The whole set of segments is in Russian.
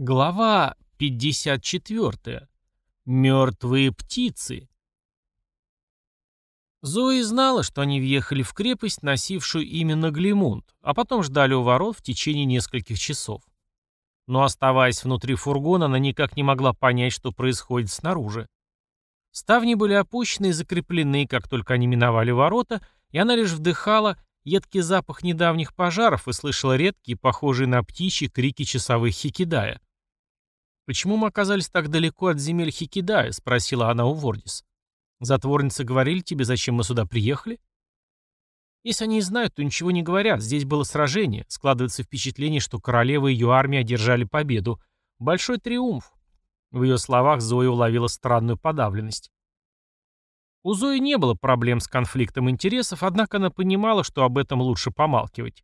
Глава 54. Мертвые птицы. Зои знала, что они въехали в крепость, носившую именно Глимунд, а потом ждали у ворот в течение нескольких часов. Но оставаясь внутри фургона, она никак не могла понять, что происходит снаружи. Ставни были опущены и закреплены, как только они миновали ворота, и она лишь вдыхала едкий запах недавних пожаров и слышала редкие, похожие на птичьи, крики часовых хикидая. «Почему мы оказались так далеко от земель Хикидая?» — спросила она у Вордис. «Затворницы говорили тебе, зачем мы сюда приехали?» «Если они и знают, то ничего не говорят. Здесь было сражение. Складывается впечатление, что королева и ее армия одержали победу. Большой триумф». В ее словах Зоя уловила странную подавленность. У Зои не было проблем с конфликтом интересов, однако она понимала, что об этом лучше помалкивать.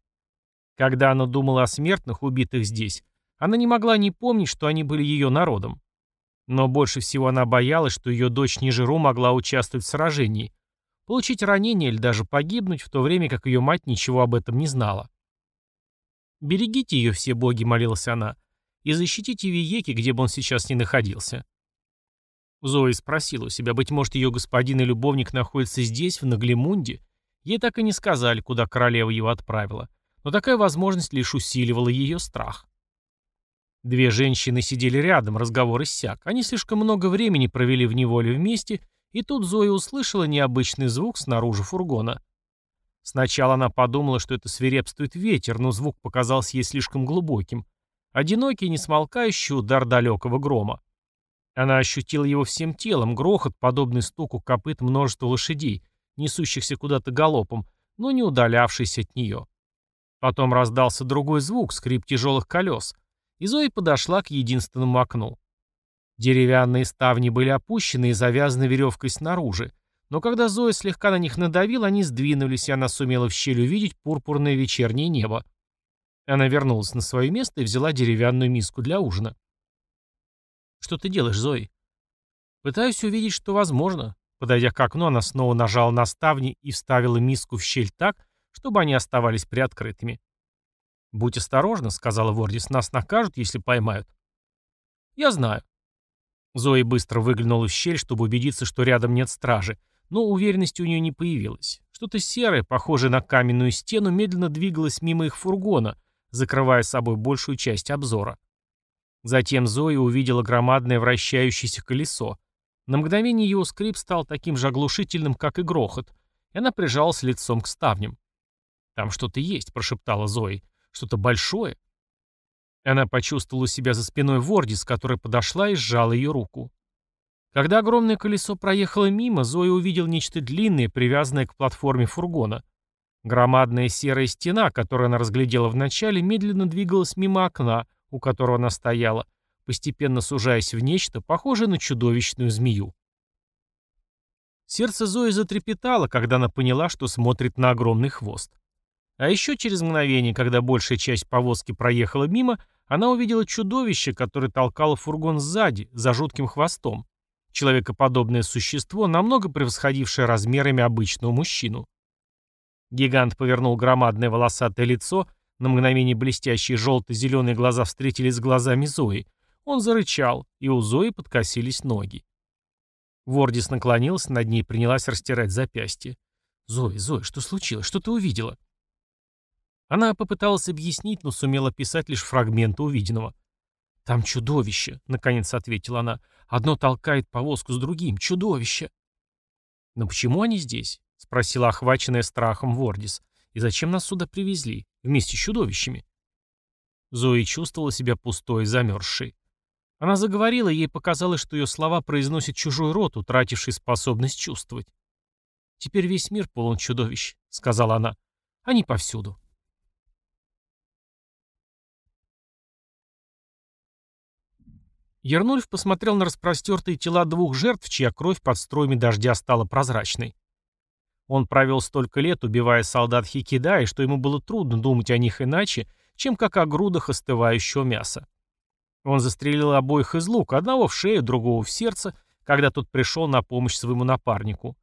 Когда она думала о смертных, убитых здесь, она не могла не помнить, что они были ее народом. Но больше всего она боялась, что ее дочь Нижеру могла участвовать в сражении, получить ранение или даже погибнуть, в то время как ее мать ничего об этом не знала. «Берегите ее все боги», — молилась она, — «и защитите Виеки, где бы он сейчас ни находился». Зои спросила у себя, быть может, ее господин и любовник находится здесь, в Наглемунде. Ей так и не сказали, куда королева его отправила, но такая возможность лишь усиливала ее страх. Две женщины сидели рядом, разговор иссяк. Они слишком много времени провели в неволе вместе, и тут Зоя услышала необычный звук снаружи фургона. Сначала она подумала, что это свирепствует ветер, но звук показался ей слишком глубоким. Одинокий, несмолкающий удар далекого грома. Она ощутила его всем телом, грохот, подобный стуку копыт множества лошадей, несущихся куда-то галопом, но не удалявшийся от нее. Потом раздался другой звук, скрип тяжелых колес — и Зоя подошла к единственному окну. Деревянные ставни были опущены и завязаны веревкой снаружи, но когда Зоя слегка на них надавила, они сдвинулись, и она сумела в щель увидеть пурпурное вечернее небо. Она вернулась на свое место и взяла деревянную миску для ужина. «Что ты делаешь, Зои?» «Пытаюсь увидеть, что возможно». Подойдя к окну, она снова нажала на ставни и вставила миску в щель так, чтобы они оставались приоткрытыми. «Будь осторожна», — сказала Вордис, — «нас накажут, если поймают». «Я знаю». Зои быстро выглянула в щель, чтобы убедиться, что рядом нет стражи, но уверенности у нее не появилось. Что-то серое, похожее на каменную стену, медленно двигалось мимо их фургона, закрывая собой большую часть обзора. Затем Зои увидела громадное вращающееся колесо. На мгновение его скрип стал таким же оглушительным, как и грохот, и она прижалась лицом к ставням. «Там что-то есть», — прошептала Зои. Что-то большое. Она почувствовала себя за спиной Вордис, которая подошла и сжала ее руку. Когда огромное колесо проехало мимо, Зоя увидел нечто длинное, привязанное к платформе фургона. Громадная серая стена, которую она разглядела вначале, медленно двигалась мимо окна, у которого она стояла, постепенно сужаясь в нечто, похожее на чудовищную змею. Сердце Зои затрепетало, когда она поняла, что смотрит на огромный хвост. А еще через мгновение, когда большая часть повозки проехала мимо, она увидела чудовище, которое толкало фургон сзади, за жутким хвостом. Человекоподобное существо, намного превосходившее размерами обычного мужчину. Гигант повернул громадное волосатое лицо, на мгновение блестящие желто-зеленые глаза встретились с глазами Зои. Он зарычал, и у Зои подкосились ноги. Вордис наклонилась над ней и принялась растирать запястье. «Зои, Зои, что случилось? Что ты увидела?» Она попыталась объяснить, но сумела писать лишь фрагменты увиденного. «Там чудовище», — наконец ответила она. «Одно толкает повозку с другим. Чудовище!» «Но почему они здесь?» — спросила охваченная страхом Вордис. «И зачем нас сюда привезли? Вместе с чудовищами?» Зои чувствовала себя пустой и замерзшей. Она заговорила, и ей показалось, что ее слова произносит чужой рот, утративший способность чувствовать. «Теперь весь мир полон чудовищ», — сказала она. «Они повсюду». Ернульф посмотрел на распростертые тела двух жертв, чья кровь под струями дождя стала прозрачной. Он провел столько лет, убивая солдат Хикидаи, что ему было трудно думать о них иначе, чем как о грудах остывающего мяса. Он застрелил обоих из лука, одного в шею, другого в сердце, когда тот пришел на помощь своему напарнику.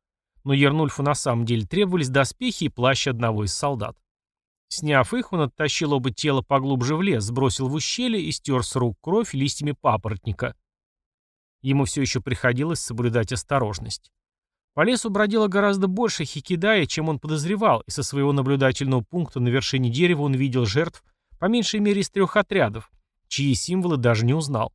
Но Ернульфу на самом деле требовались доспехи и плащ одного из солдат. Сняв их, он оттащил оба тела поглубже в лес, сбросил в ущелье и стер с рук кровь листьями папоротника. Ему все еще приходилось соблюдать осторожность. По лесу бродило гораздо больше хикидая, чем он подозревал, и со своего наблюдательного пункта на вершине дерева он видел жертв по меньшей мере из трех отрядов, чьи символы даже не узнал.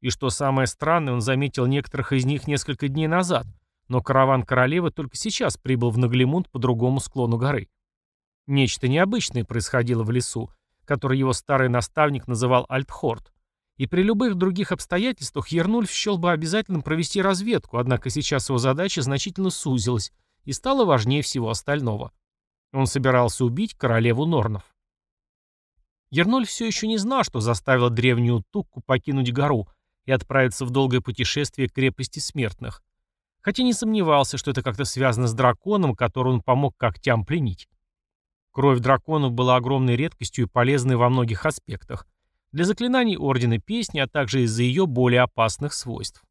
И что самое странное, он заметил некоторых из них несколько дней назад, но караван королевы только сейчас прибыл в Наглимунд по другому склону горы. Нечто необычное происходило в лесу, который его старый наставник называл Альтхорд. И при любых других обстоятельствах Ернульф счел бы обязательным провести разведку, однако сейчас его задача значительно сузилась и стала важнее всего остального. Он собирался убить королеву Норнов. Ернольф все еще не знал, что заставило древнюю Тукку покинуть гору и отправиться в долгое путешествие к крепости смертных. Хотя не сомневался, что это как-то связано с драконом, которого он помог когтям пленить. Кровь драконов была огромной редкостью и полезной во многих аспектах. Для заклинаний Ордена Песни, а также из-за ее более опасных свойств.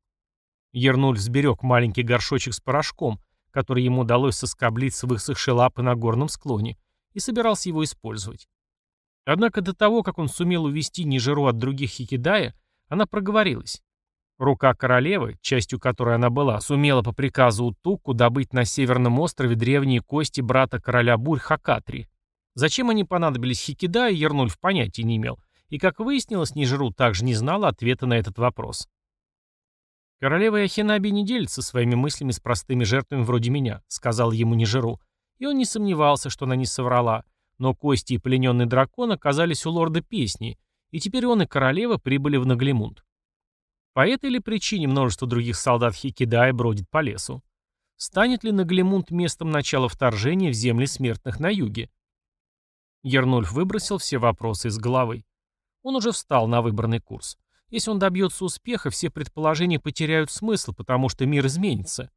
Ернуль сберег маленький горшочек с порошком, который ему удалось соскоблить с высохшей лапы на горном склоне, и собирался его использовать. Однако до того, как он сумел увести Нижеру от других Хикидая, она проговорилась. Рука королевы, частью которой она была, сумела по приказу Утуку добыть на Северном острове древние кости брата короля Бурь Хакатри. Зачем они понадобились Хикидаю, Ернуль в понятия не имел. И, как выяснилось, Нижеру также не знала ответа на этот вопрос. «Королева Яхинаби не делится своими мыслями с простыми жертвами вроде меня», — сказал ему Нижеру. И он не сомневался, что она не соврала. Но кости и плененный дракон оказались у лорда Песни, и теперь он и королева прибыли в Наглимунд. По этой ли причине множество других солдат Хикидая бродит по лесу? Станет ли Наглимунд местом начала вторжения в земли смертных на юге? Ернульф выбросил все вопросы из головы. Он уже встал на выбранный курс. Если он добьется успеха, все предположения потеряют смысл, потому что мир изменится.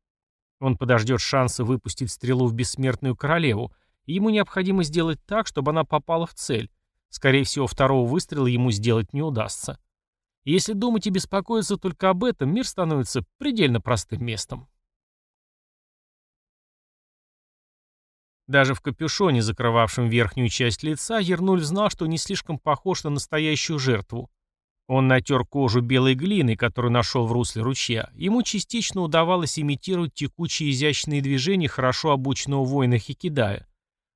Он подождет шанса выпустить стрелу в бессмертную королеву, и ему необходимо сделать так, чтобы она попала в цель. Скорее всего, второго выстрела ему сделать не удастся если думать и беспокоиться только об этом, мир становится предельно простым местом. Даже в капюшоне, закрывавшем верхнюю часть лица, Ернуль знал, что не слишком похож на настоящую жертву. Он натер кожу белой глиной, которую нашел в русле ручья. Ему частично удавалось имитировать текучие изящные движения хорошо обученного воина Хикидая.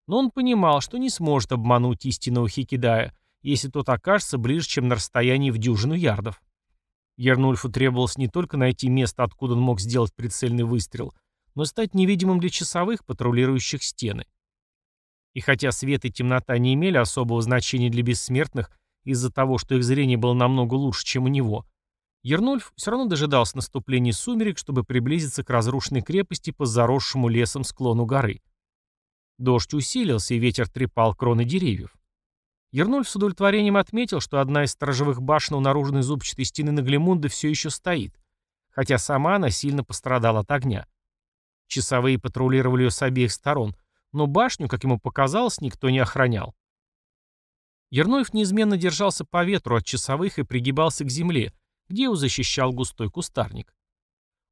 Но он понимал, что не сможет обмануть истинного Хикидая, если тот окажется ближе, чем на расстоянии в дюжину ярдов. Ернульфу требовалось не только найти место, откуда он мог сделать прицельный выстрел, но стать невидимым для часовых, патрулирующих стены. И хотя свет и темнота не имели особого значения для бессмертных из-за того, что их зрение было намного лучше, чем у него, Ернульф все равно дожидался наступления сумерек, чтобы приблизиться к разрушенной крепости по заросшему лесом склону горы. Дождь усилился, и ветер трепал кроны деревьев. Ернольф с удовлетворением отметил, что одна из сторожевых башен у наружной зубчатой стены Наглемунда все еще стоит, хотя сама она сильно пострадала от огня. Часовые патрулировали ее с обеих сторон, но башню, как ему показалось, никто не охранял. Ернольф неизменно держался по ветру от часовых и пригибался к земле, где его защищал густой кустарник.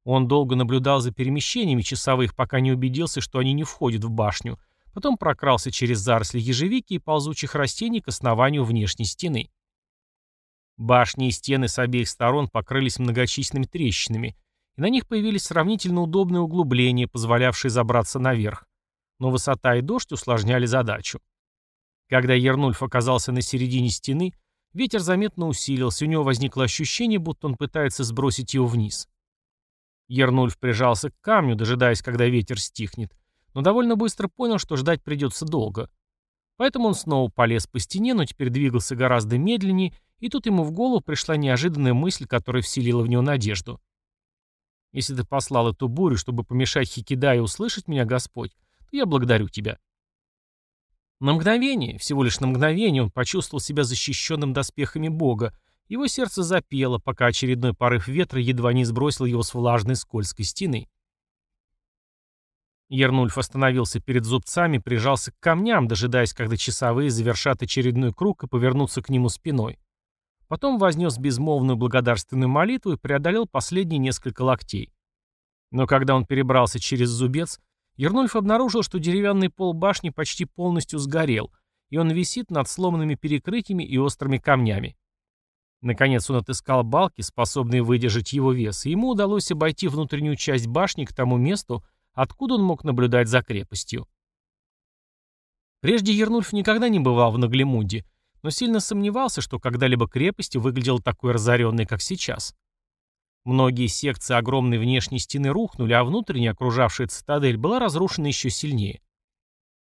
Он долго наблюдал за перемещениями часовых, пока не убедился, что они не входят в башню, Потом прокрался через заросли ежевики и ползучих растений к основанию внешней стены. Башни и стены с обеих сторон покрылись многочисленными трещинами, и на них появились сравнительно удобные углубления, позволявшие забраться наверх. Но высота и дождь усложняли задачу. Когда Ернульф оказался на середине стены, ветер заметно усилился, у него возникло ощущение, будто он пытается сбросить его вниз. Ернульф прижался к камню, дожидаясь, когда ветер стихнет, но довольно быстро понял, что ждать придется долго. Поэтому он снова полез по стене, но теперь двигался гораздо медленнее, и тут ему в голову пришла неожиданная мысль, которая вселила в него надежду. «Если ты послал эту бурю, чтобы помешать Хикидае услышать меня, Господь, то я благодарю тебя». На мгновение, всего лишь на мгновение, он почувствовал себя защищенным доспехами Бога, его сердце запело, пока очередной порыв ветра едва не сбросил его с влажной скользкой стены. Ернульф остановился перед зубцами, прижался к камням, дожидаясь, когда часовые завершат очередной круг и повернутся к нему спиной. Потом вознес безмолвную благодарственную молитву и преодолел последние несколько локтей. Но когда он перебрался через зубец, Ернульф обнаружил, что деревянный пол башни почти полностью сгорел, и он висит над сломанными перекрытиями и острыми камнями. Наконец он отыскал балки, способные выдержать его вес, и ему удалось обойти внутреннюю часть башни к тому месту, откуда он мог наблюдать за крепостью. Прежде Ернульф никогда не бывал в Наглемунде, но сильно сомневался, что когда-либо крепость выглядела такой разоренной, как сейчас. Многие секции огромной внешней стены рухнули, а внутренняя, окружавшая цитадель, была разрушена еще сильнее.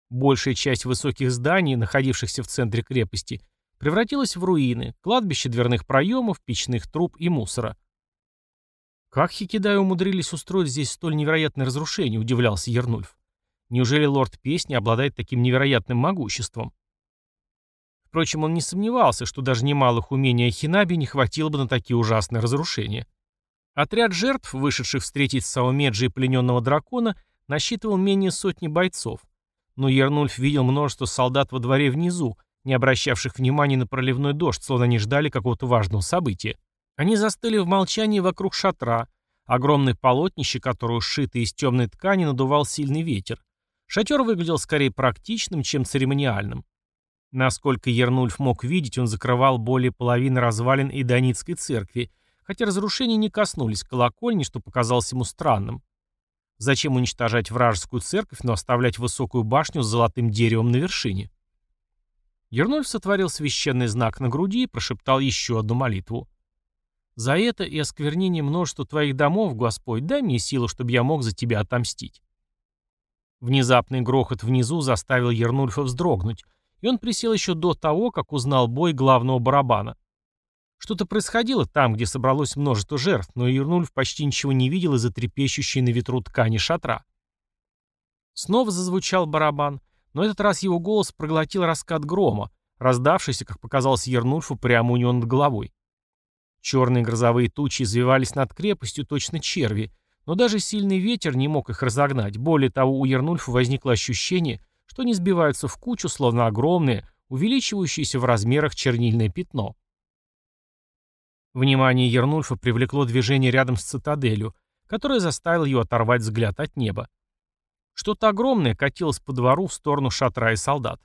Большая часть высоких зданий, находившихся в центре крепости, превратилась в руины, кладбище дверных проемов, печных труб и мусора. «Как Хикидай умудрились устроить здесь столь невероятное разрушение?» – удивлялся Ернульф. «Неужели лорд Песни обладает таким невероятным могуществом?» Впрочем, он не сомневался, что даже немалых умений Ахинаби не хватило бы на такие ужасные разрушения. Отряд жертв, вышедших встретить Саумеджи и плененного дракона, насчитывал менее сотни бойцов. Но Ернульф видел множество солдат во дворе внизу, не обращавших внимания на проливной дождь, словно они ждали какого-то важного события. Они застыли в молчании вокруг шатра, огромное полотнище, которое сшито из темной ткани, надувал сильный ветер. Шатер выглядел скорее практичным, чем церемониальным. Насколько Ернульф мог видеть, он закрывал более половины развалин Иданитской церкви, хотя разрушения не коснулись колокольни, что показалось ему странным. Зачем уничтожать вражескую церковь, но оставлять высокую башню с золотым деревом на вершине? Ернольф сотворил священный знак на груди и прошептал еще одну молитву. «За это и осквернение множества твоих домов, Господь, дай мне силу, чтобы я мог за тебя отомстить». Внезапный грохот внизу заставил Ернульфа вздрогнуть, и он присел еще до того, как узнал бой главного барабана. Что-то происходило там, где собралось множество жертв, но Ернульф почти ничего не видел из-за трепещущей на ветру ткани шатра. Снова зазвучал барабан, но этот раз его голос проглотил раскат грома, раздавшийся, как показалось Ернульфу, прямо у него над головой. Черные грозовые тучи извивались над крепостью точно черви, но даже сильный ветер не мог их разогнать. Более того, у Ернульфа возникло ощущение, что они сбиваются в кучу, словно огромное, увеличивающееся в размерах чернильное пятно. Внимание Ернульфа привлекло движение рядом с цитаделью, которое заставило ее оторвать взгляд от неба. Что-то огромное катилось по двору в сторону шатра и солдат.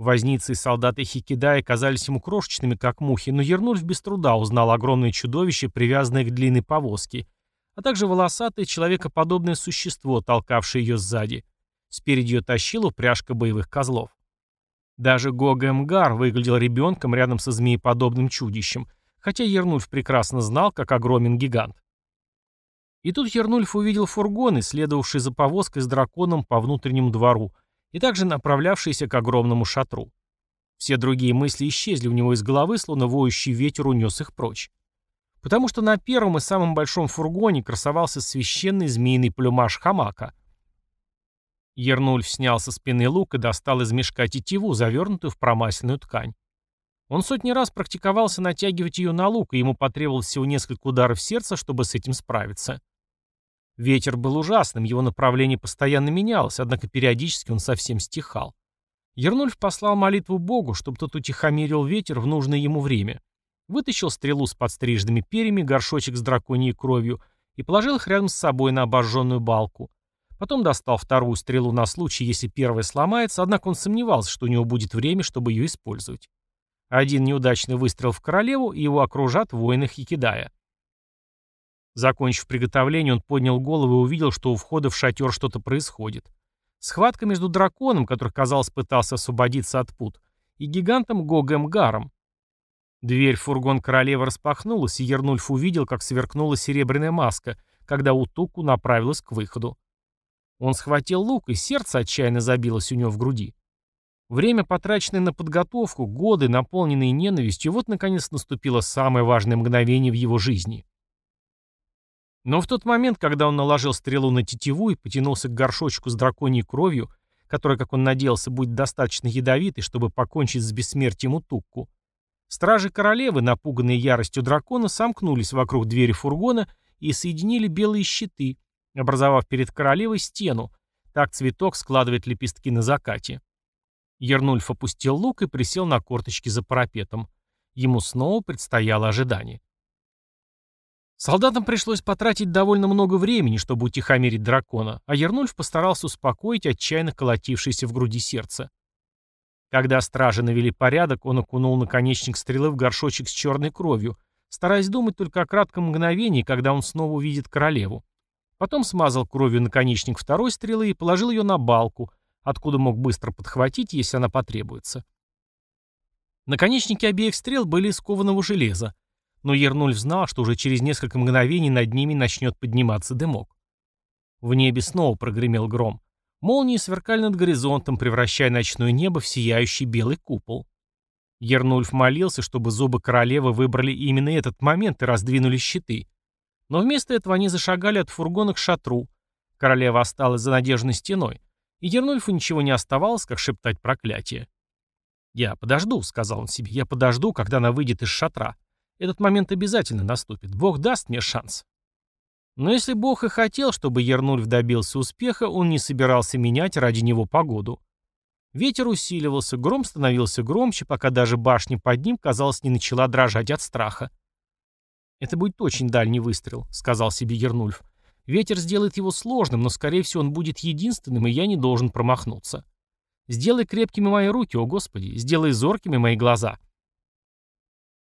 Возницы и солдаты Хикидая казались ему крошечными, как мухи, но Ернульф без труда узнал огромное чудовище, привязанное к длинной повозке, а также волосатое человекоподобное существо, толкавшее ее сзади. Спереди ее тащила упряжка боевых козлов. Даже Гога Мгар выглядел ребенком рядом со змееподобным чудищем — хотя Ернульф прекрасно знал, как огромен гигант. И тут Ернульф увидел фургоны, следовавшие за повозкой с драконом по внутреннему двору, и также направлявшиеся к огромному шатру. Все другие мысли исчезли у него из головы, словно воющий ветер унес их прочь. Потому что на первом и самом большом фургоне красовался священный змеиный плюмаж хамака. Ернульф снял со спины лук и достал из мешка тетиву, завернутую в промасленную ткань. Он сотни раз практиковался натягивать ее на лук, и ему потребовалось всего несколько ударов сердца, чтобы с этим справиться. Ветер был ужасным, его направление постоянно менялось, однако периодически он совсем стихал. Ернульф послал молитву Богу, чтобы тот утихомирил ветер в нужное ему время. Вытащил стрелу с подстриженными перьями, горшочек с драконьей кровью и положил их рядом с собой на обожженную балку. Потом достал вторую стрелу на случай, если первая сломается, однако он сомневался, что у него будет время, чтобы ее использовать. Один неудачный выстрел в королеву, и его окружат воины Хикидая. Закончив приготовление, он поднял голову и увидел, что у входа в шатер что-то происходит. Схватка между драконом, который, казалось, пытался освободиться от пут, и гигантом Гогем Гаром. Дверь в фургон королевы распахнулась, и Ернульф увидел, как сверкнула серебряная маска, когда Утуку направилась к выходу. Он схватил лук, и сердце отчаянно забилось у него в груди. Время, потраченное на подготовку, годы, наполненные ненавистью, вот наконец наступило самое важное мгновение в его жизни. Но в тот момент, когда он наложил стрелу на тетиву и потянулся к горшочку с драконьей кровью, которая, как он надеялся, будет достаточно ядовитой, чтобы покончить с бессмертием Утукку, стражи королевы, напуганные яростью дракона, сомкнулись вокруг двери фургона и соединили белые щиты, образовав перед королевой стену. Так цветок складывает лепестки на закате. Ернульф опустил лук и присел на корточки за парапетом. Ему снова предстояло ожидание. Солдатам пришлось потратить довольно много времени, чтобы утихомирить дракона, а Ернульф постарался успокоить отчаянно колотившееся в груди сердце. Когда стражи навели порядок, он окунул наконечник стрелы в горшочек с черной кровью, стараясь думать только о кратком мгновении, когда он снова увидит королеву. Потом смазал кровью наконечник второй стрелы и положил ее на балку, откуда мог быстро подхватить, если она потребуется. Наконечники обеих стрел были из кованого железа, но Ернульф знал, что уже через несколько мгновений над ними начнет подниматься дымок. В небе снова прогремел гром. Молнии сверкали над горизонтом, превращая ночное небо в сияющий белый купол. Ернульф молился, чтобы зубы королевы выбрали именно этот момент и раздвинули щиты. Но вместо этого они зашагали от фургона к шатру. Королева осталась за надежной стеной, и Ернульфу ничего не оставалось, как шептать проклятие. «Я подожду», — сказал он себе, — «я подожду, когда она выйдет из шатра. Этот момент обязательно наступит. Бог даст мне шанс». Но если Бог и хотел, чтобы Ернульф добился успеха, он не собирался менять ради него погоду. Ветер усиливался, гром становился громче, пока даже башня под ним, казалось, не начала дрожать от страха. «Это будет очень дальний выстрел», — сказал себе Ернульф. «Ветер сделает его сложным, но, скорее всего, он будет единственным, и я не должен промахнуться. Сделай крепкими мои руки, о Господи, сделай зоркими мои глаза».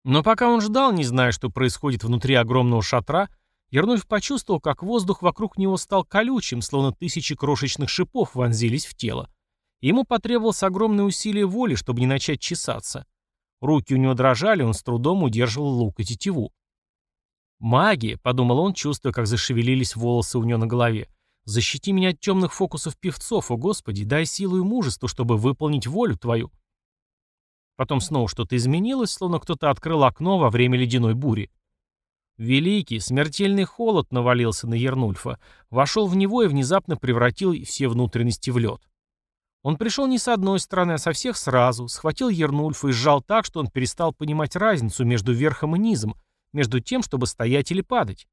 Но пока он ждал, не зная, что происходит внутри огромного шатра, Ернульф почувствовал, как воздух вокруг него стал колючим, словно тысячи крошечных шипов вонзились в тело. Ему потребовалось огромное усилие воли, чтобы не начать чесаться. Руки у него дрожали, он с трудом удерживал лук и тетиву. «Магия», — подумал он, чувствуя, как зашевелились волосы у него на голове. «Защити меня от темных фокусов певцов, о Господи, дай силу и мужество, чтобы выполнить волю Твою». Потом снова что-то изменилось, словно кто-то открыл окно во время ледяной бури. Великий, смертельный холод навалился на Ернульфа, вошел в него и внезапно превратил все внутренности в лед. Он пришел не с одной стороны, а со всех сразу, схватил Ернульфа и сжал так, что он перестал понимать разницу между верхом и низом, между тем, чтобы стоять или падать.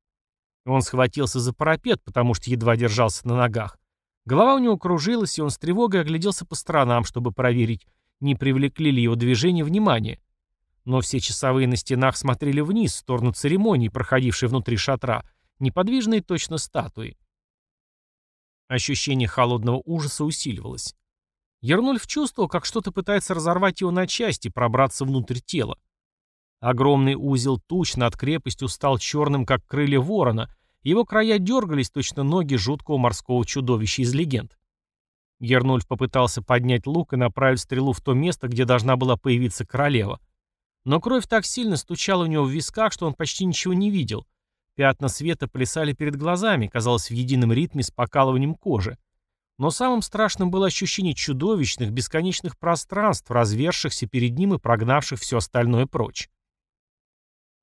Он схватился за парапет, потому что едва держался на ногах. Голова у него кружилась, и он с тревогой огляделся по сторонам, чтобы проверить, не привлекли ли его движение внимания. Но все часовые на стенах смотрели вниз, в сторону церемонии, проходившей внутри шатра, неподвижные точно статуи. Ощущение холодного ужаса усиливалось. Ернульф чувствовал, как что-то пытается разорвать его на части, пробраться внутрь тела. Огромный узел туч над крепостью стал черным, как крылья ворона, его края дергались, точно ноги жуткого морского чудовища из легенд. Гернульф попытался поднять лук и направить стрелу в то место, где должна была появиться королева. Но кровь так сильно стучала у него в висках, что он почти ничего не видел. Пятна света плясали перед глазами, казалось, в едином ритме с покалыванием кожи. Но самым страшным было ощущение чудовищных, бесконечных пространств, развершихся перед ним и прогнавших все остальное прочь.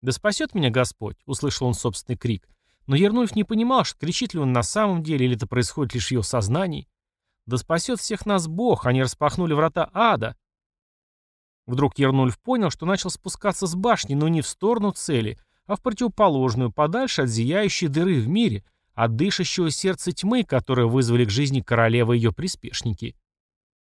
«Да спасет меня Господь!» — услышал он собственный крик. Но Ернульф не понимал, что кричит ли он на самом деле, или это происходит лишь в ее сознании. «Да спасет всех нас Бог!» Они распахнули врата ада. Вдруг Ернульф понял, что начал спускаться с башни, но не в сторону цели, а в противоположную, подальше от зияющей дыры в мире — от дышащего сердца тьмы, которые вызвали к жизни королевы и ее приспешники.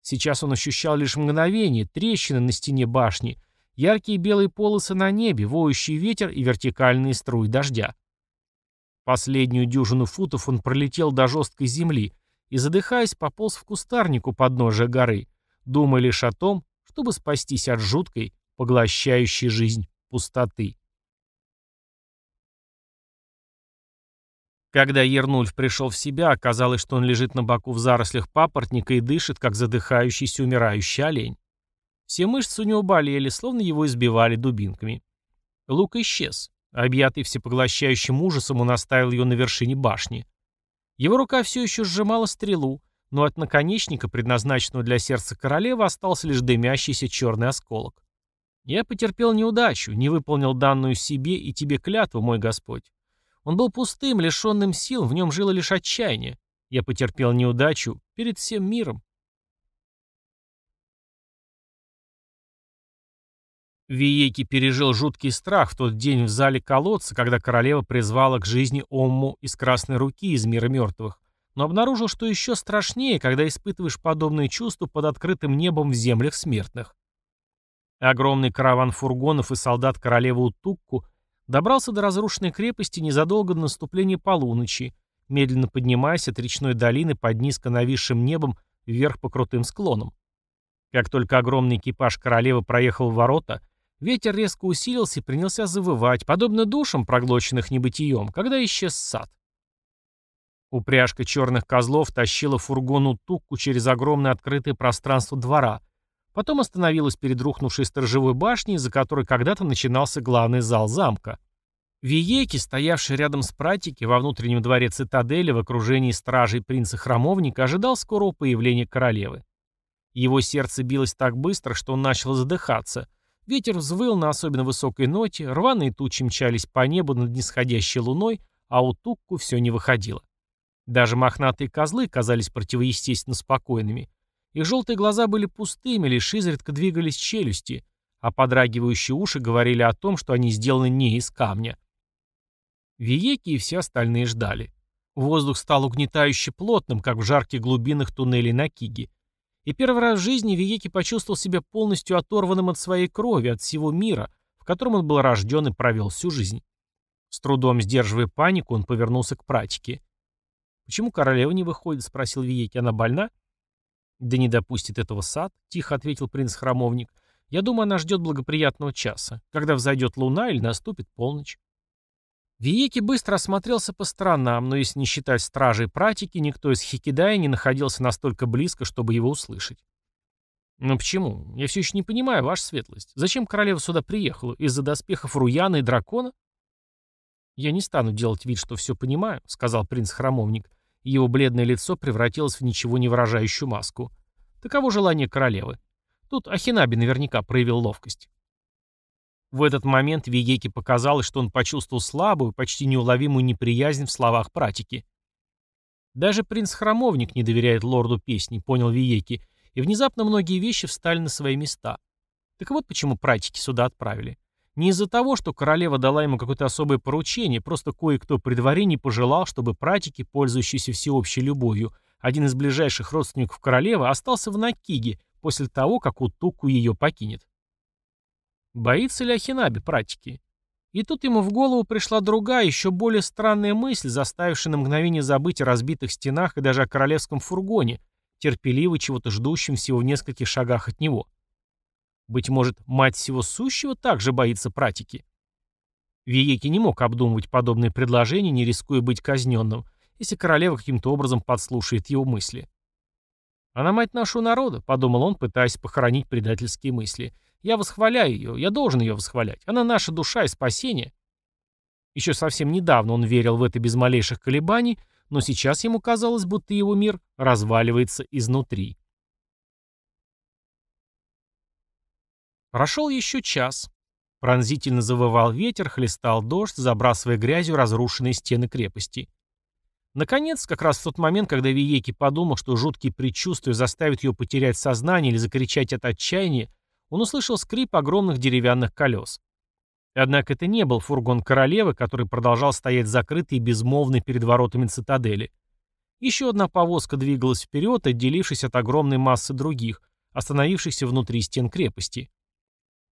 Сейчас он ощущал лишь мгновение, трещины на стене башни, яркие белые полосы на небе, воющий ветер и вертикальные струи дождя. Последнюю дюжину футов он пролетел до жесткой земли и, задыхаясь, пополз в кустарнику подножия горы, думая лишь о том, чтобы спастись от жуткой, поглощающей жизнь пустоты. Когда Ернульф пришел в себя, оказалось, что он лежит на боку в зарослях папоротника и дышит, как задыхающийся умирающий олень. Все мышцы у него болели, словно его избивали дубинками. Лук исчез. Объятый всепоглощающим ужасом, он оставил ее на вершине башни. Его рука все еще сжимала стрелу, но от наконечника, предназначенного для сердца королевы, остался лишь дымящийся черный осколок. «Я потерпел неудачу, не выполнил данную себе и тебе клятву, мой Господь. Он был пустым, лишенным сил, в нем жило лишь отчаяние. Я потерпел неудачу перед всем миром. Виеки пережил жуткий страх в тот день в зале колодца, когда королева призвала к жизни Омму из Красной Руки из мира мертвых, но обнаружил, что еще страшнее, когда испытываешь подобные чувства под открытым небом в землях смертных. Огромный караван фургонов и солдат королевы Утукку Добрался до разрушенной крепости незадолго до наступления полуночи, медленно поднимаясь от речной долины под низко нависшим небом вверх по крутым склонам. Как только огромный экипаж королевы проехал ворота, ветер резко усилился и принялся завывать, подобно душам, проглоченных небытием, когда исчез сад. Упряжка черных козлов тащила фургону тукку через огромное открытое пространство двора, потом остановилась перед рухнувшей сторожевой башней, за которой когда-то начинался главный зал замка. Виеки, стоявший рядом с пратики во внутреннем дворе цитадели в окружении стражей принца-храмовника, ожидал скорого появления королевы. Его сердце билось так быстро, что он начал задыхаться. Ветер взвыл на особенно высокой ноте, рваные тучи мчались по небу над нисходящей луной, а у Тукку все не выходило. Даже мохнатые козлы казались противоестественно спокойными. Их желтые глаза были пустыми, лишь изредка двигались челюсти, а подрагивающие уши говорили о том, что они сделаны не из камня. Виеки и все остальные ждали. Воздух стал угнетающе плотным, как в жарких глубинах туннелей на Киге. И первый раз в жизни Виеки почувствовал себя полностью оторванным от своей крови, от всего мира, в котором он был рожден и провел всю жизнь. С трудом сдерживая панику, он повернулся к практике. «Почему королева не выходит?» — спросил Виеки. «Она больна?» «Да не допустит этого сад», — тихо ответил принц-храмовник. «Я думаю, она ждет благоприятного часа, когда взойдет луна или наступит полночь». Виеки быстро осмотрелся по сторонам, но если не считать стражей пратики, никто из Хикидая не находился настолько близко, чтобы его услышать. «Но почему? Я все еще не понимаю, ваша светлость. Зачем королева сюда приехала? Из-за доспехов Руяна и дракона?» «Я не стану делать вид, что все понимаю», — сказал принц-храмовник. Его бледное лицо превратилось в ничего не выражающую маску. Таково желание королевы. Тут Ахинаби наверняка проявил ловкость. В этот момент Вегеке показалось, что он почувствовал слабую, почти неуловимую неприязнь в словах пратики. Даже принц-храмовник не доверяет лорду песни, понял Виеки, и внезапно многие вещи встали на свои места. Так вот почему пратики сюда отправили. Не из-за того, что королева дала ему какое-то особое поручение, просто кое-кто при дворе не пожелал, чтобы пратики, пользующиеся всеобщей любовью, один из ближайших родственников королевы остался в Накиге после того, как Утуку ее покинет. Боится ли Ахинаби пратики? И тут ему в голову пришла другая, еще более странная мысль, заставившая на мгновение забыть о разбитых стенах и даже о королевском фургоне, терпеливо чего-то ждущем всего в нескольких шагах от него. Быть может, мать всего сущего также боится пратики? Виеки не мог обдумывать подобные предложения, не рискуя быть казненным, если королева каким-то образом подслушает его мысли. «Она мать нашего народа», — подумал он, пытаясь похоронить предательские мысли. «Я восхваляю ее, я должен ее восхвалять. Она наша душа и спасение». Еще совсем недавно он верил в это без малейших колебаний, но сейчас ему казалось, будто его мир разваливается изнутри. Прошел еще час. Пронзительно завывал ветер, хлестал дождь, забрасывая грязью разрушенные стены крепости. Наконец, как раз в тот момент, когда Виеки подумал, что жуткие предчувствия заставят ее потерять сознание или закричать от отчаяния, он услышал скрип огромных деревянных колес. Однако это не был фургон королевы, который продолжал стоять закрытый и безмолвный перед воротами цитадели. Еще одна повозка двигалась вперед, отделившись от огромной массы других, остановившихся внутри стен крепости.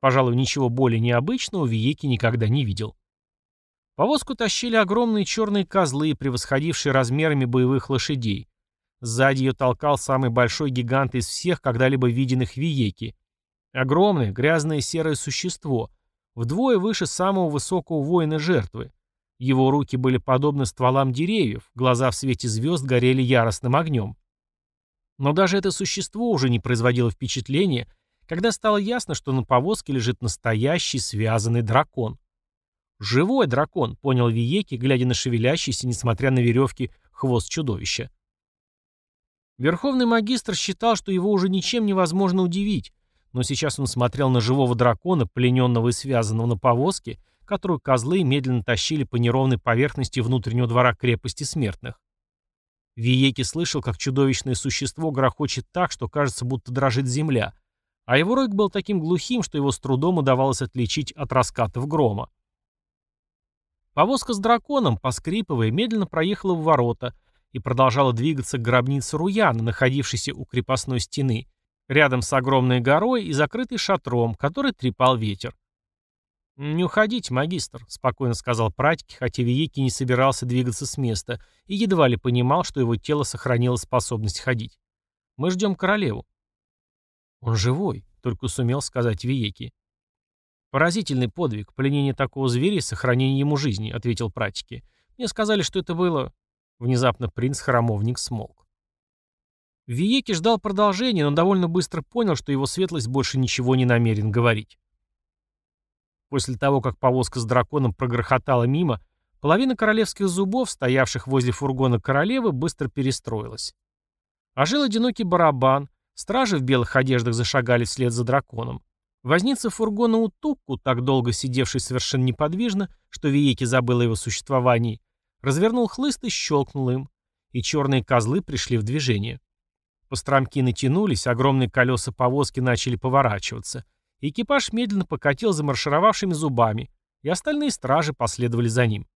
Пожалуй, ничего более необычного Виеки никогда не видел. Повозку тащили огромные черные козлы, превосходившие размерами боевых лошадей. Сзади ее толкал самый большой гигант из всех, когда-либо виденных Виеки. Огромное, грязное серое существо, вдвое выше самого высокого воина жертвы. Его руки были подобны стволам деревьев, глаза в свете звезд горели яростным огнем. Но даже это существо уже не производило впечатления, когда стало ясно, что на повозке лежит настоящий связанный дракон. «Живой дракон», — понял Виеки, глядя на шевелящийся, несмотря на веревки, хвост чудовища. Верховный магистр считал, что его уже ничем невозможно удивить, но сейчас он смотрел на живого дракона, плененного и связанного на повозке, которую козлы медленно тащили по неровной поверхности внутреннего двора крепости смертных. Виеки слышал, как чудовищное существо грохочет так, что кажется, будто дрожит земля, а его рык был таким глухим, что его с трудом удавалось отличить от раскатов грома. Повозка с драконом, поскрипывая, медленно проехала в ворота и продолжала двигаться к гробнице Руяна, находившейся у крепостной стены, рядом с огромной горой и закрытой шатром, который трепал ветер. «Не уходите, магистр», — спокойно сказал пратики, хотя Виеки не собирался двигаться с места и едва ли понимал, что его тело сохранило способность ходить. «Мы ждем королеву». «Он живой», — только сумел сказать Виеки. «Поразительный подвиг, пленение такого зверя и сохранение ему жизни», — ответил пратики. «Мне сказали, что это было...» Внезапно принц-храмовник смолк. Виеки ждал продолжения, но довольно быстро понял, что его светлость больше ничего не намерен говорить. После того, как повозка с драконом прогрохотала мимо, половина королевских зубов, стоявших возле фургона королевы, быстро перестроилась. Ожил одинокий барабан, стражи в белых одеждах зашагали вслед за драконом. Возница фургона Утукку, так долго сидевший совершенно неподвижно, что Виеки забыл о его существовании, развернул хлыст и щелкнул им, и черные козлы пришли в движение. Постромки натянулись, огромные колеса повозки начали поворачиваться — Экипаж медленно покатил за маршировавшими зубами, и остальные стражи последовали за ним.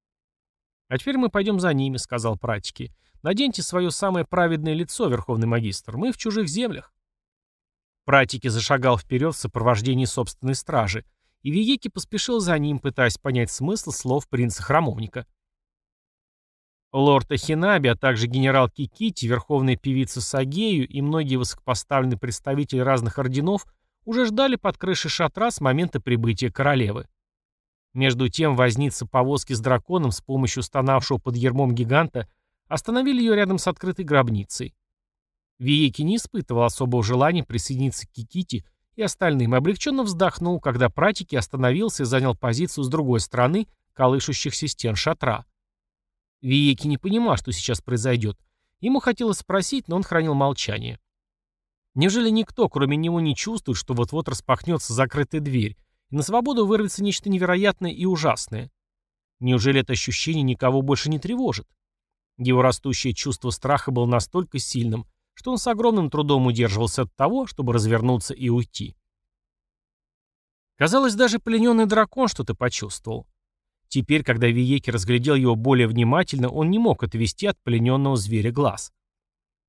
«А теперь мы пойдем за ними», — сказал пратики. «Наденьте свое самое праведное лицо, верховный магистр. Мы в чужих землях». Пратики зашагал вперед в сопровождении собственной стражи, и Виеки поспешил за ним, пытаясь понять смысл слов принца-храмовника. Лорд Ахинаби, а также генерал Кикити, верховная певица Сагею и многие высокопоставленные представители разных орденов — уже ждали под крышей шатра с момента прибытия королевы. Между тем возница повозки с драконом с помощью стонавшего под ермом гиганта остановили ее рядом с открытой гробницей. Виеки не испытывал особого желания присоединиться к Кикити и остальным, облегченно вздохнул, когда пратики остановился и занял позицию с другой стороны колышущихся стен шатра. Виеки не понимал, что сейчас произойдет. Ему хотелось спросить, но он хранил молчание. Неужели никто, кроме него, не чувствует, что вот-вот распахнется закрытая дверь, и на свободу вырвется нечто невероятное и ужасное? Неужели это ощущение никого больше не тревожит? Его растущее чувство страха было настолько сильным, что он с огромным трудом удерживался от того, чтобы развернуться и уйти. Казалось, даже плененный дракон что-то почувствовал. Теперь, когда Виеки разглядел его более внимательно, он не мог отвести от плененного зверя глаз.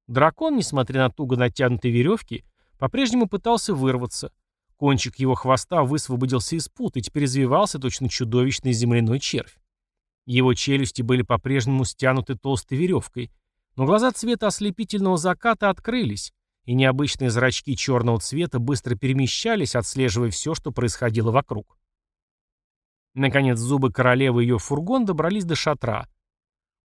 Дракон, несмотря на туго натянутые веревки, по-прежнему пытался вырваться. Кончик его хвоста высвободился из пут и теперь извивался точно чудовищный земляной червь. Его челюсти были по-прежнему стянуты толстой веревкой, но глаза цвета ослепительного заката открылись, и необычные зрачки черного цвета быстро перемещались, отслеживая все, что происходило вокруг. Наконец зубы королевы и ее фургон добрались до шатра,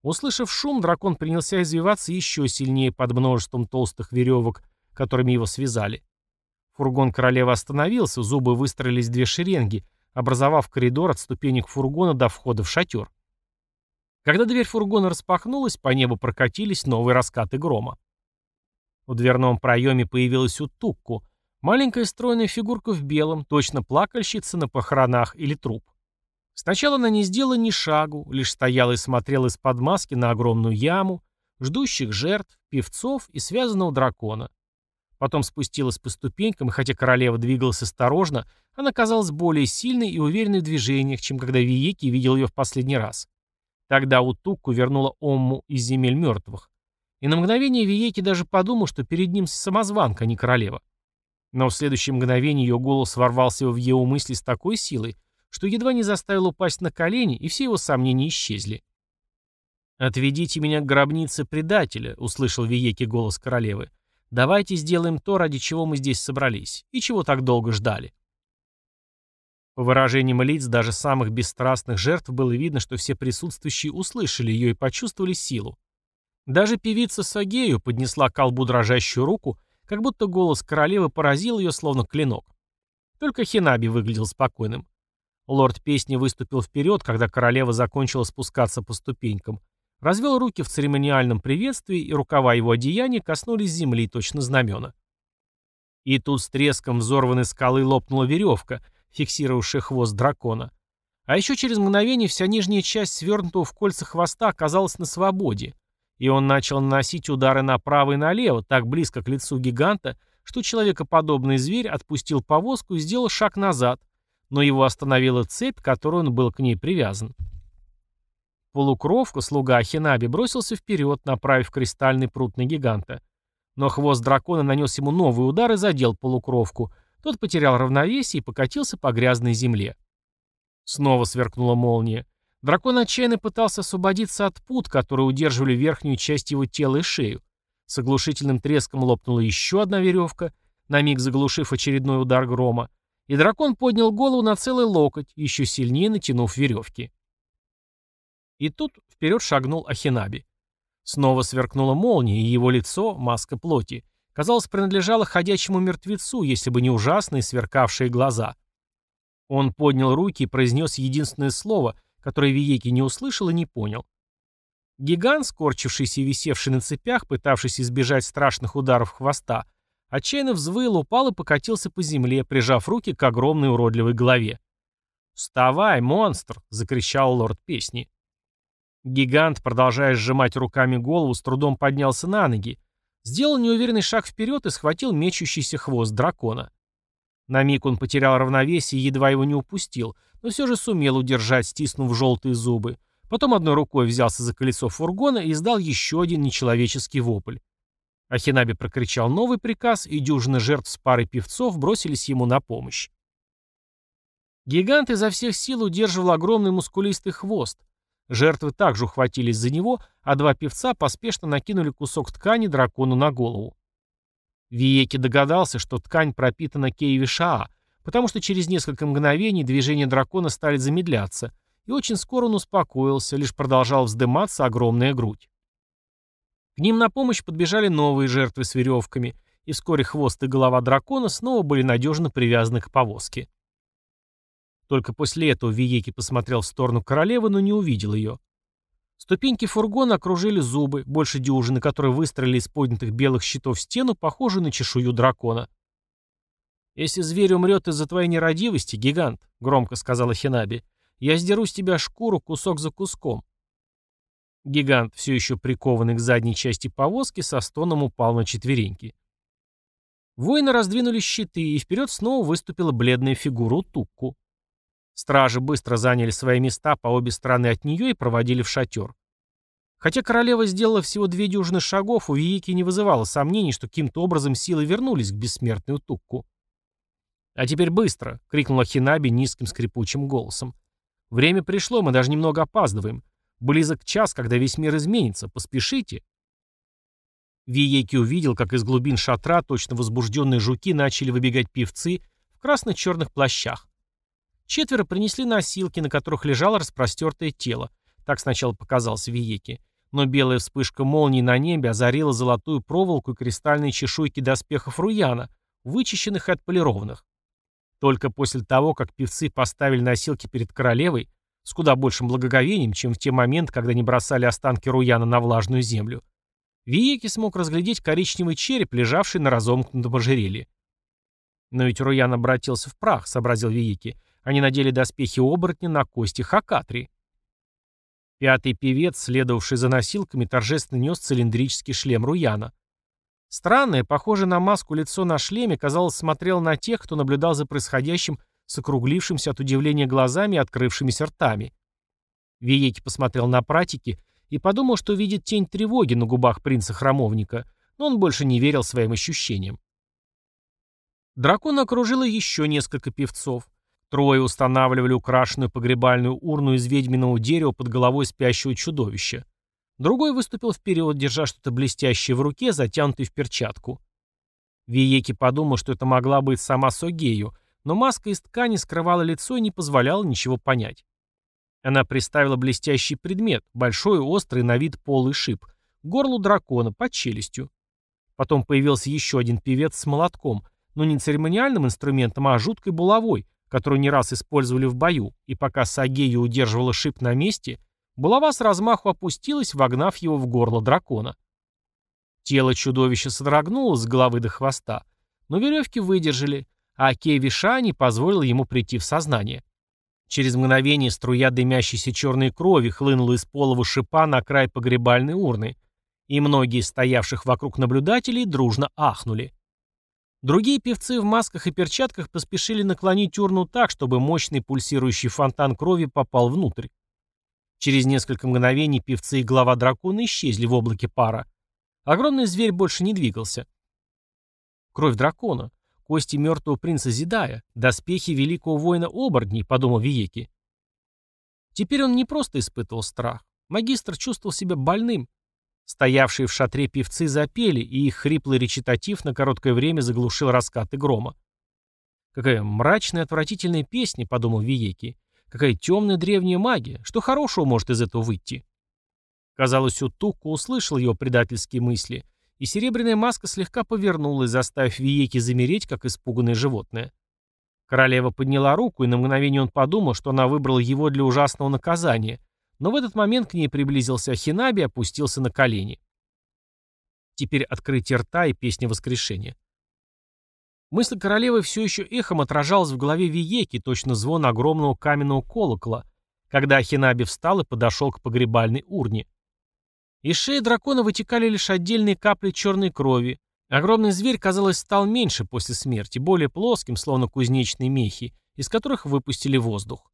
Услышав шум, дракон принялся извиваться еще сильнее под множеством толстых веревок, которыми его связали. Фургон королевы остановился, зубы выстроились в две шеренги, образовав коридор от ступенек фургона до входа в шатер. Когда дверь фургона распахнулась, по небу прокатились новые раскаты грома. В дверном проеме появилась Утукку, маленькая стройная фигурка в белом, точно плакальщица на похоронах или труп. Сначала она не сделала ни шагу, лишь стояла и смотрела из-под маски на огромную яму, ждущих жертв, певцов и связанного дракона. Потом спустилась по ступенькам, и хотя королева двигалась осторожно, она казалась более сильной и уверенной в движениях, чем когда Виеки видел ее в последний раз. Тогда Утукку вернула Омму из земель мертвых. И на мгновение Виеки даже подумал, что перед ним самозванка, а не королева. Но в следующее мгновение ее голос ворвался в его мысли с такой силой, что едва не заставил упасть на колени, и все его сомнения исчезли. «Отведите меня к гробнице предателя», — услышал Виеки голос королевы. «Давайте сделаем то, ради чего мы здесь собрались, и чего так долго ждали». По выражениям лиц даже самых бесстрастных жертв было видно, что все присутствующие услышали ее и почувствовали силу. Даже певица Сагею поднесла к колбу дрожащую руку, как будто голос королевы поразил ее, словно клинок. Только Хинаби выглядел спокойным. Лорд песни выступил вперед, когда королева закончила спускаться по ступенькам. Развел руки в церемониальном приветствии, и рукава его одеяния коснулись земли, точно знамена. И тут с треском взорванной скалы лопнула веревка, фиксировавшая хвост дракона. А еще через мгновение вся нижняя часть свернутого в кольца хвоста оказалась на свободе, и он начал наносить удары направо и налево, так близко к лицу гиганта, что человекоподобный зверь отпустил повозку и сделал шаг назад, но его остановила цепь, которой он был к ней привязан. Полукровка, слуга Ахинаби, бросился вперед, направив кристальный пруд на гиганта. Но хвост дракона нанес ему новый удар и задел полукровку. Тот потерял равновесие и покатился по грязной земле. Снова сверкнула молния. Дракон отчаянно пытался освободиться от пут, которые удерживали верхнюю часть его тела и шею. С оглушительным треском лопнула еще одна веревка. на миг заглушив очередной удар грома, и дракон поднял голову на целый локоть, еще сильнее натянув веревки. И тут вперед шагнул Ахинаби. Снова сверкнула молния, и его лицо, маска плоти, казалось, принадлежало ходячему мертвецу, если бы не ужасные сверкавшие глаза. Он поднял руки и произнес единственное слово, которое Виеки не услышал и не понял. Гигант, скорчившийся и висевший на цепях, пытавшийся избежать страшных ударов хвоста, отчаянно взвыл, упал и покатился по земле, прижав руки к огромной уродливой голове. «Вставай, монстр!» — закричал лорд песни. Гигант, продолжая сжимать руками голову, с трудом поднялся на ноги, сделал неуверенный шаг вперед и схватил мечущийся хвост дракона. На миг он потерял равновесие и едва его не упустил, но все же сумел удержать, стиснув желтые зубы. Потом одной рукой взялся за колесо фургона и издал еще один нечеловеческий вопль. Ахинаби прокричал новый приказ, и дюжина жертв с парой певцов бросились ему на помощь. Гигант изо всех сил удерживал огромный мускулистый хвост. Жертвы также ухватились за него, а два певца поспешно накинули кусок ткани дракону на голову. Виеки догадался, что ткань пропитана Кейвишаа, потому что через несколько мгновений движения дракона стали замедляться, и очень скоро он успокоился, лишь продолжал вздыматься огромная грудь. К ним на помощь подбежали новые жертвы с веревками, и вскоре хвост и голова дракона снова были надежно привязаны к повозке. Только после этого Виеки посмотрел в сторону королевы, но не увидел ее. Ступеньки фургона окружили зубы, больше дюжины, которые выстроили из поднятых белых щитов стену, похожую на чешую дракона. «Если зверь умрет из-за твоей нерадивости, гигант», — громко сказала Хинаби, — «я сдеру с тебя шкуру кусок за куском». Гигант, все еще прикованный к задней части повозки, со стоном упал на четвереньки. Воины раздвинули щиты, и вперед снова выступила бледная фигура Утукку. Стражи быстро заняли свои места по обе стороны от нее и проводили в шатер. Хотя королева сделала всего две дюжины шагов, у Виики не вызывало сомнений, что каким-то образом силы вернулись к бессмертной Утукку. «А теперь быстро!» — крикнула Хинаби низким скрипучим голосом. «Время пришло, мы даже немного опаздываем. Близок час, когда весь мир изменится. Поспешите!» Виеки увидел, как из глубин шатра точно возбужденные жуки начали выбегать певцы в красно-черных плащах. Четверо принесли носилки, на которых лежало распростертое тело. Так сначала показалось Виеке. Но белая вспышка молнии на небе озарила золотую проволоку и кристальные чешуйки доспехов Руяна, вычищенных и отполированных. Только после того, как певцы поставили носилки перед королевой, с куда большим благоговением, чем в те моменты, когда не бросали останки Руяна на влажную землю, Виеки смог разглядеть коричневый череп, лежавший на разомкнутом ожерелье. «Но ведь Руян обратился в прах», — сообразил Виеки. Они надели доспехи оборотня на кости Хакатри. Пятый певец, следовавший за носилками, торжественно нес цилиндрический шлем Руяна. Странное, похожее на маску лицо на шлеме, казалось, смотрело на тех, кто наблюдал за происходящим с округлившимся от удивления глазами и открывшимися ртами. Виеки посмотрел на пратики и подумал, что видит тень тревоги на губах принца-храмовника, но он больше не верил своим ощущениям. Дракон окружило еще несколько певцов. Трое устанавливали украшенную погребальную урну из ведьминого дерева под головой спящего чудовища. Другой выступил вперед, держа что-то блестящее в руке, затянутое в перчатку. Виеки подумал, что это могла быть сама Согею, но маска из ткани скрывала лицо и не позволяла ничего понять. Она приставила блестящий предмет, большой, острый, на вид полый шип, к горлу дракона, под челюстью. Потом появился еще один певец с молотком, но не церемониальным инструментом, а жуткой булавой, которую не раз использовали в бою, и пока Сагея удерживала шип на месте, булава с размаху опустилась, вогнав его в горло дракона. Тело чудовища содрогнулось с головы до хвоста, но веревки выдержали, а Кеви Шани позволил ему прийти в сознание. Через мгновение струя дымящейся черной крови хлынула из полого шипа на край погребальной урны, и многие стоявших вокруг наблюдателей дружно ахнули. Другие певцы в масках и перчатках поспешили наклонить урну так, чтобы мощный пульсирующий фонтан крови попал внутрь. Через несколько мгновений певцы и глава дракона исчезли в облаке пара. Огромный зверь больше не двигался. Кровь дракона, кости мертвого принца Зидая, доспехи великого воина оборотней, подумал Виеки. Теперь он не просто испытывал страх. Магистр чувствовал себя больным. Стоявшие в шатре певцы запели, и их хриплый речитатив на короткое время заглушил раскаты грома. «Какая мрачная, отвратительная песня», — подумал Виеки. «Какая темная древняя магия. Что хорошего может из этого выйти?» Казалось, Утукку услышал его предательские мысли, и серебряная маска слегка повернулась, заставив Виеки замереть, как испуганное животное. Королева подняла руку, и на мгновение он подумал, что она выбрала его для ужасного наказания, но в этот момент к ней приблизился Ахинаби и опустился на колени. Теперь открытие рта и песня воскрешения. Мысль королевы все еще эхом отражалась в голове Виеки, точно звон огромного каменного колокола, когда Ахинаби встал и подошел к погребальной урне. Из шеи дракона вытекали лишь отдельные капли черной крови. Огромный зверь, казалось, стал меньше после смерти, более плоским, словно кузнечные мехи, из которых выпустили воздух.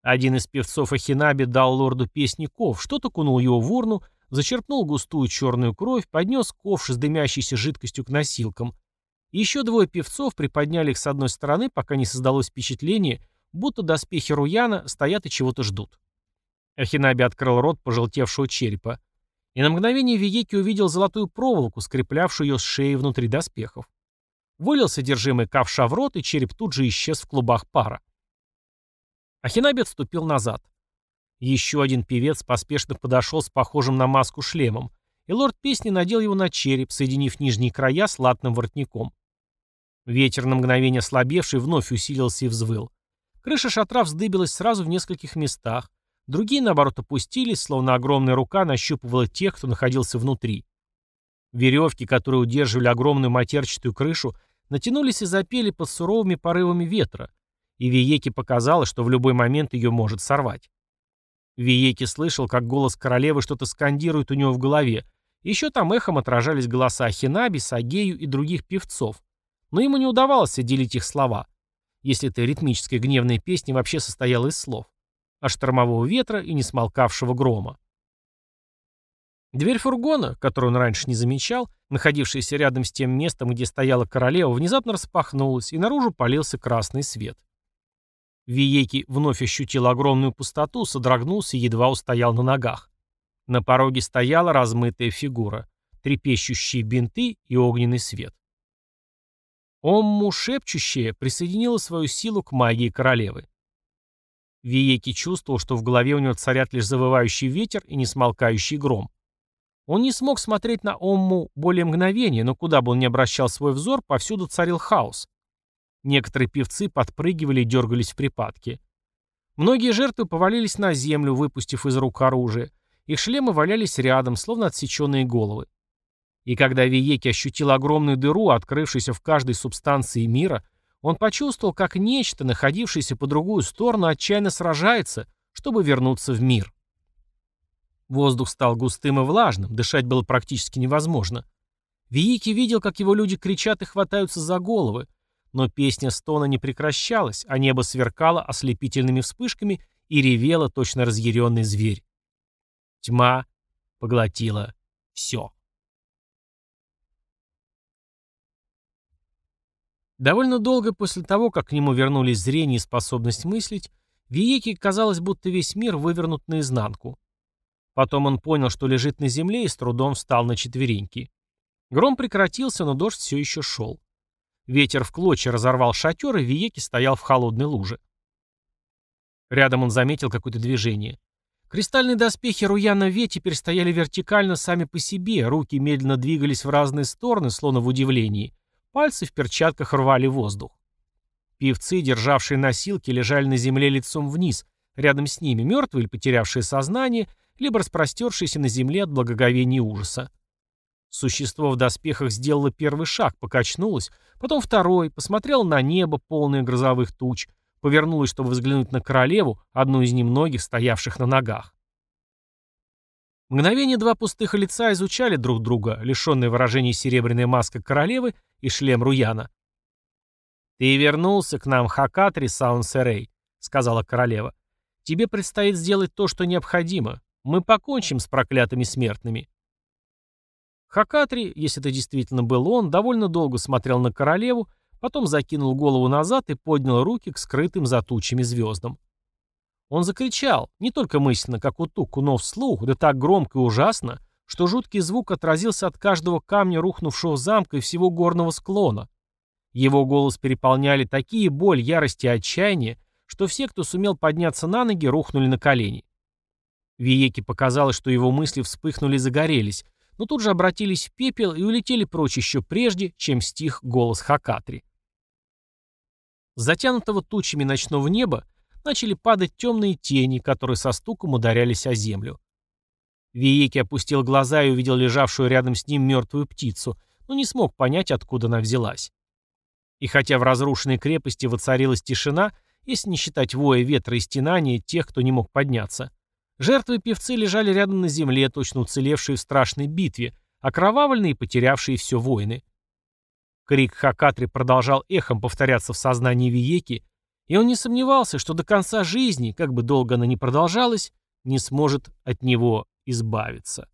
Один из певцов Ахинаби дал лорду песни ков, что-то кунул его в урну, зачерпнул густую черную кровь, поднес ковш с дымящейся жидкостью к носилкам. Еще двое певцов приподняли их с одной стороны, пока не создалось впечатление, будто доспехи Руяна стоят и чего-то ждут. Ахинаби открыл рот пожелтевшего черепа. И на мгновение Виеки увидел золотую проволоку, скреплявшую ее с шеей внутри доспехов. Вылил содержимое ковша в рот, и череп тут же исчез в клубах пара. Ахинабе отступил назад. Еще один певец поспешно подошел с похожим на маску шлемом, и лорд песни надел его на череп, соединив нижние края с латным воротником. Ветер на мгновение ослабевший вновь усилился и взвыл. Крыша шатра вздыбилась сразу в нескольких местах, другие, наоборот, опустились, словно огромная рука нащупывала тех, кто находился внутри. Веревки, которые удерживали огромную матерчатую крышу, натянулись и запели под суровыми порывами ветра, и Виеке показалось, что в любой момент ее может сорвать. Виеки слышал, как голос королевы что-то скандирует у него в голове, еще там эхом отражались голоса Хинаби, Сагею и других певцов, но ему не удавалось отделить их слова, если эта ритмическая гневная песня вообще состояла из слов, а штормового ветра и несмолкавшего грома. Дверь фургона, которую он раньше не замечал, находившаяся рядом с тем местом, где стояла королева, внезапно распахнулась, и наружу полился красный свет. Виеки вновь ощутил огромную пустоту, содрогнулся и едва устоял на ногах. На пороге стояла размытая фигура, трепещущие бинты и огненный свет. Омму шепчущая присоединила свою силу к магии королевы. Виеки чувствовал, что в голове у него царят лишь завывающий ветер и несмолкающий гром. Он не смог смотреть на Омму более мгновения, но куда бы он ни обращал свой взор, повсюду царил хаос. Некоторые певцы подпрыгивали и дергались в припадке. Многие жертвы повалились на землю, выпустив из рук оружие. Их шлемы валялись рядом, словно отсеченные головы. И когда Виеки ощутил огромную дыру, открывшуюся в каждой субстанции мира, он почувствовал, как нечто, находившееся по другую сторону, отчаянно сражается, чтобы вернуться в мир. Воздух стал густым и влажным, дышать было практически невозможно. Виеки видел, как его люди кричат и хватаются за головы, но песня стона не прекращалась, а небо сверкало ослепительными вспышками и ревело точно разъяренный зверь. Тьма поглотила все. Довольно долго после того, как к нему вернулись зрение и способность мыслить, Виеке казалось, будто весь мир вывернут наизнанку. Потом он понял, что лежит на земле и с трудом встал на четвереньки. Гром прекратился, но дождь все еще шел. Ветер в клочья разорвал шатер, и Виеки стоял в холодной луже. Рядом он заметил какое-то движение. Кристальные доспехи Руяна Ве теперь стояли вертикально сами по себе, руки медленно двигались в разные стороны, словно в удивлении. Пальцы в перчатках рвали воздух. Певцы, державшие носилки, лежали на земле лицом вниз, рядом с ними, мертвые или потерявшие сознание, либо распростершиеся на земле от благоговения и ужаса. Существо в доспехах сделало первый шаг, покачнулось, потом второй, посмотрело на небо, полное грозовых туч, повернулось, чтобы взглянуть на королеву, одну из немногих, стоявших на ногах. Мгновение два пустых лица изучали друг друга, лишенные выражений серебряная маска королевы и шлем Руяна. «Ты вернулся к нам, Хакатри Саунсерей», — сказала королева. «Тебе предстоит сделать то, что необходимо. Мы покончим с проклятыми смертными. Хакатри, если это действительно был он, довольно долго смотрел на королеву, потом закинул голову назад и поднял руки к скрытым за тучами звездам. Он закричал, не только мысленно, как у Туку, но вслух, да так громко и ужасно, что жуткий звук отразился от каждого камня рухнувшего замка и всего горного склона. Его голос переполняли такие боль, ярость и отчаяние, что все, кто сумел подняться на ноги, рухнули на колени. Виеке показалось, что его мысли вспыхнули и загорелись, но тут же обратились в пепел и улетели прочь еще прежде, чем стих голос Хакатри. С затянутого тучами ночного неба начали падать темные тени, которые со стуком ударялись о землю. Виеки опустил глаза и увидел лежавшую рядом с ним мертвую птицу, но не смог понять, откуда она взялась. И хотя в разрушенной крепости воцарилась тишина, если не считать воя ветра и стенания тех, кто не мог подняться, жертвы певцы лежали рядом на земле, точно уцелевшие в страшной битве, окровавленные и потерявшие все воины. Крик Хакатри продолжал эхом повторяться в сознании Виеки, и он не сомневался, что до конца жизни, как бы долго она ни продолжалась, не сможет от него избавиться.